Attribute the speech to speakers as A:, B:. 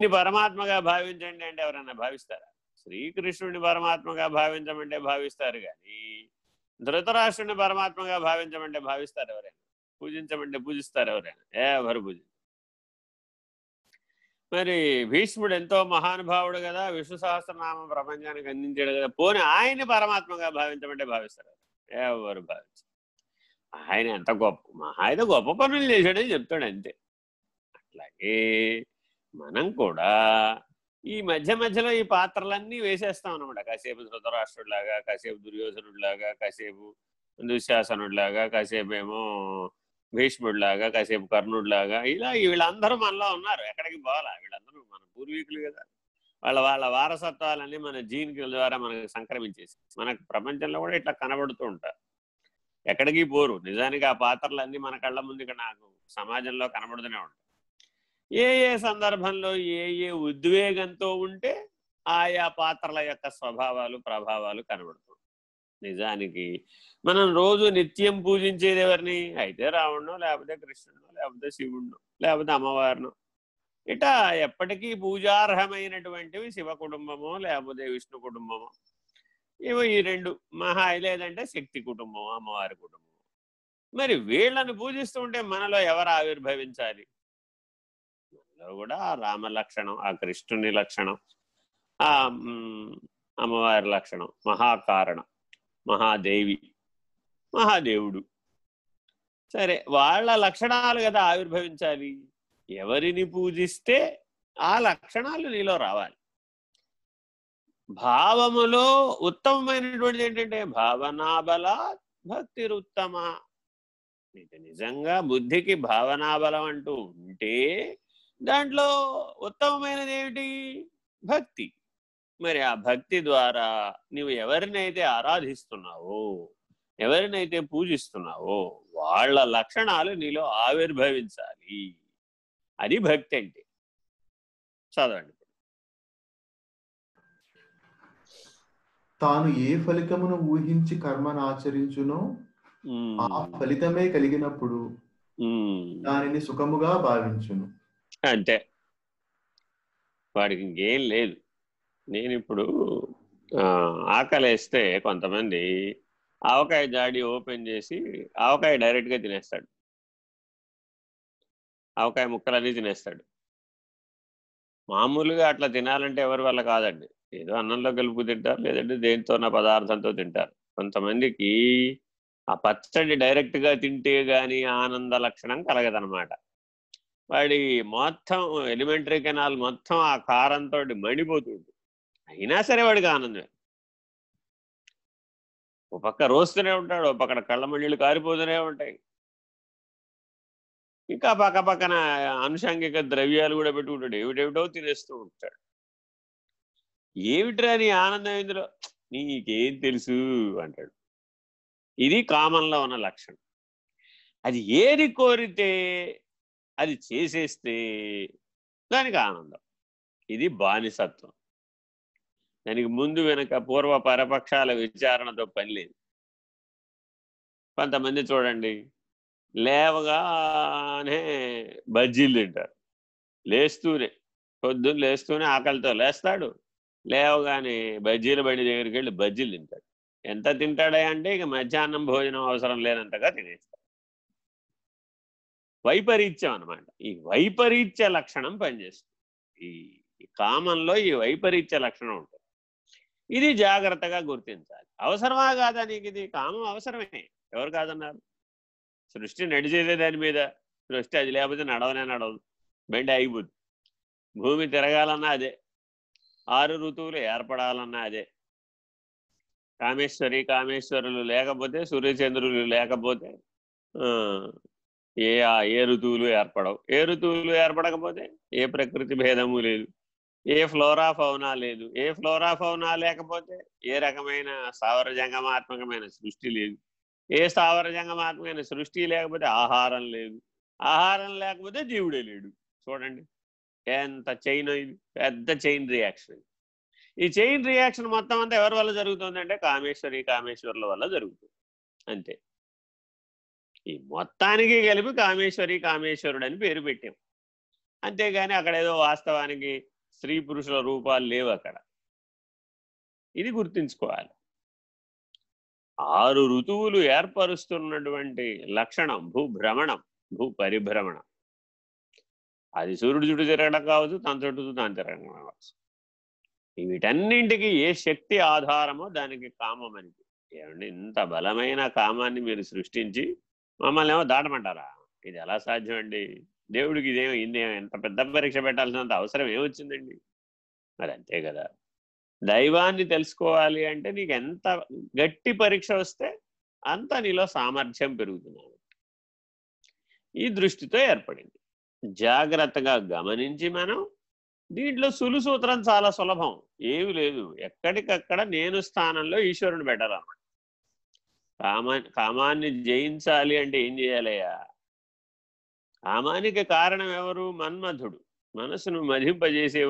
A: పరమాత్మగా భావించండి అంటే ఎవరన్నా భావిస్తారా? శ్రీకృష్ణుడిని పరమాత్మగా భావించమంటే భావిస్తారు కానీ ధృతరాష్ట్రుని పరమాత్మగా భావించమంటే భావిస్తారు ఎవరైనా? పూజించమంటే పూజిస్తారు ఎవరైనా? ఎవరు పూజ మరి భీష్ముడు ఎంతో మహానుభావుడు కదా విష్ణు సహస్రనామం ప్రపంచానికి అందించాడు కదా పోని ఆయన్ని పరమాత్మగా భావించమంటే భావిస్తారు ఎవరు? భావించారు? ఆయన ఎంత గొప్ప ఆయన గొప్ప పనులు చేశాడని చెప్తాడు అంతే. అట్లాగే మనం కూడా ఈ మధ్య మధ్యలో ఈ పాత్రలన్నీ వేసేస్తాం అనమాట కాసేపు ధృతరాష్ట్రుడిలాగా కాసేపు దుర్యోధనుడిలాగా కాసేపు దుశ్శాసనుడిలాగా కాసేపు ఏమో భీష్ముడిలాగా కాసేపు కర్ణుడిలాగా. ఇలా వీళ్ళందరూ మనలో ఉన్నారు. ఎక్కడికి పోవాలా? వీళ్ళందరూ మన పూర్వీకులు కదా. వాళ్ళ వాళ్ళ వారసత్వాలన్నీ మన జీన్ల ద్వారా మనకు సంక్రమించేసి మనకు ప్రపంచంలో కూడా ఇట్లా కనబడుతూ ఉంటారు. ఎక్కడికి పోరు. నిజానికి ఆ పాత్రలన్నీ మన కళ్ళ ముందు ఇక్కడ నాకు సమాజంలో కనబడుతూనే ఉంటాయి. ఏ ఏ సందర్భంలో ఏ ఏ ఉద్వేగంతో ఉంటే ఆయా పాత్రల యొక్క స్వభావాలు ప్రభావాలు కనబడుతుంది నిజానికి మనం రోజు నిత్యం పూజించేది ఎవరిని? అయితే రావణ్ణో లేకపోతే కృష్ణుడో లేకపోతే శివుణ్ణో లేకపోతే అమ్మవారినో. ఇటా ఎప్పటికీ పూజార్హమైనటువంటివి శివ కుటుంబమో లేకపోతే విష్ణు కుటుంబమో. ఇవి ఈ రెండు మహా లేదంటే శక్తి కుటుంబం అమ్మవారి కుటుంబం మరి వీళ్ళని పూజిస్తూ ఉంటే మనలో ఎవరు ఆవిర్భవించాలి? మనలో కూడా ఆ రామ లక్షణం ఆ కృష్ణుని లక్షణం ఆ అమ్మవారి లక్షణం మహాకారణం మహాదేవి మహాదేవుడు. సరే వాళ్ళ లక్షణాలు కదా ఆవిర్భవించాలి. ఎవరిని పూజిస్తే ఆ లక్షణాలు నీలో రావాలి. భావములో ఉత్తమమైనటువంటిది ఏంటంటే భావనాబల భక్తిరుత్తమ నీకు నిజంగా బుద్ధికి భావనాబలం అంటూ ఉంటే దాంట్లో ఉత్తమమైనది ఏమిటి? భక్తి. మరి ఆ భక్తి ద్వారా నువ్వు ఎవరినైతే ఆరాధిస్తున్నావో ఎవరినైతే పూజిస్తున్నావో వాళ్ళ లక్షణాలు నీలో ఆవిర్భవించాలి. అది భక్తి అంటే. చదవండి.
B: తాను ఏ ఫలితమును ఊహించి కర్మను ఆచరించునో ఆ ఫలితమే కలిగినప్పుడు దానిని సుఖముగా భావించును.
A: అంతే వాడికి ఇంకేం లేదు. నేను ఇప్పుడు ఆకలేస్తే కొంతమంది ఆవకాయ జాడి ఓపెన్ చేసి ఆవకాయ డైరెక్ట్గా తినేస్తాడు. ఆవకాయ ముక్కలన్నీ తినేస్తాడు. మామూలుగా అట్లా తినాలంటే ఎవరి వల్ల కాదండి. ఏదో అన్నంలో కలుపు తింటారు లేదంటే దేనితో నా పదార్థంతో తింటారు. కొంతమందికి ఆ పచ్చడి డైరెక్ట్గా తింటే కానీ ఆనంద లక్షణం కలగదనమాట వాడి మొత్తం ఎలిమెంటరీ కెనాల్ మొత్తం ఆ కారంతో మండిపోతుంది. అయినా సరే వాడికి ఆనందమే. ఒక పక్క రోస్తూనే ఉంటాడు ఒక పక్కన కళ్ళ మండిలు కారిపోతూనే ఉంటాయి. ఇంకా పక్క పక్కన అనుషంగిక ద్రవ్యాలు కూడా పెట్టుకుంటాడు. ఏమిటేమిటో తినేస్తూ ఉంటాడు. ఏమిట్రా నీ ఆనందం ఇందులో? నీకేం తెలుసు? అంటాడు. ఇది కామన్లో ఉన్న లక్షణం. అది ఏది కోరితే అది చేసేస్తే దానికి ఆనందం. ఇది బానిసత్వం. దానికి ముందు వెనక పూర్వ పరపక్షాల విచారణతో పని లేదు. కొంతమంది చూడండి లేవగానే బజ్జీలు తింటారు. లేస్తూనే పొద్దున్న లేస్తూనే ఆకలితో లేస్తాడు. లేవగానే బజ్జీల బండి దగ్గరికి వెళ్ళి బజ్జీలు తింటాడు. ఎంత తింటాడా అంటే ఇక మధ్యాహ్నం భోజనం అవసరం లేనంతగా తినేస్తాడు. వైపరీత్యం అనమాట ఈ వైపరీత్య లక్షణం పనిచేస్తుంది. ఈ కామంలో ఈ వైపరీత్య లక్షణం ఉంటుంది. ఇది జాగ్రత్తగా గుర్తించాలి. అవసరమా కాదా నీకు ఇది? కామం అవసరమే. ఎవరు కాదన్నారు? సృష్టి నడిచేదే దాని మీద. సృష్టి అది లేకపోతే నడవనే నడవదు. బండి ఆగిపోద్ది. భూమి తిరగాలన్నా అదే. ఆరు ఋతువులు ఏర్పడాలన్నా అదే. కామేశ్వరి కామేశ్వరులు లేకపోతే సూర్యచంద్రులు లేకపోతే ఏ ఏ ఋతువులు ఏర్పడవు. ఏ ఋతువులు ఏర్పడకపోతే ఏ ప్రకృతి భేదము లేదు. ఏ ఫ్లోరా ఫౌనా లేదు. ఏ ఫ్లోరా ఫౌనా లేకపోతే ఏ రకమైన స్థావర జంగమాత్మకమైన సృష్టి లేదు. ఏ స్థావర జంగమాత్మకమైన సృష్టి లేకపోతే ఆహారం లేదు. ఆహారం లేకపోతే జీవుడే లేడు. చూడండి. ఎంత చైన్ ఇది. పెద్ద చైన్ రియాక్షన్. ఈ చైన్ రియాక్షన్ మొత్తం అంతా ఎవరి వల్ల జరుగుతుంది అంటే కామేశ్వరి కామేశ్వరుల వల్ల జరుగుతుంది. అంతే. ఈ మొత్తానికి కలిపి కామేశ్వరి కామేశ్వరుడు అని పేరు పెట్టాం. అంతేగాని అక్కడ ఏదో వాస్తవానికి స్త్రీ పురుషుల రూపాలు లేవు అక్కడ. ఇది గుర్తుంచుకోవాలి. ఆరు ఋతువులు ఏర్పరుస్తున్నటువంటి లక్షణం భూభ్రమణం భూ పరిభ్రమణం అది సూర్యుడు చుట్టూ తిరగడం కావచ్చు తన చుట్టూ తాను తిరగడం కావచ్చు. వీటన్నింటికి ఏ శక్తి ఆధారమో దానికి కామం అని ఏమండి ఇంత బలమైన కామాన్ని మీరు సృష్టించి మమ్మల్ని ఏమో దాటమంటారా? ఇది ఎలా సాధ్యం అండి దేవుడికి ఇదేమో ఇందేమో ఎంత పెద్ద పరీక్ష పెట్టాల్సినంత అవసరం ఏమొచ్చిందండి? మరి అంతే కదా. దైవాన్ని తెలుసుకోవాలి అంటే నీకు ఎంత గట్టి పరీక్ష వస్తే అంత నీలో సామర్థ్యం పెరుగుతున్నాను ఈ దృష్టితో ఏర్పడింది. జాగ్రత్తగా గమనించి మనం దీంట్లో సులు సూత్రం చాలా సులభం. ఏమి లేదు. ఎక్కడికక్కడ నేను స్థానంలో ఈశ్వరుని పెట్టాలన్నమాట. కామా కామాన్ని జయించాలి అంటే ఏం చేయాలయ్యా? కామానికి కారణం ఎవరు? మన్మధుడు. మనసును మధింపజేసేవాడు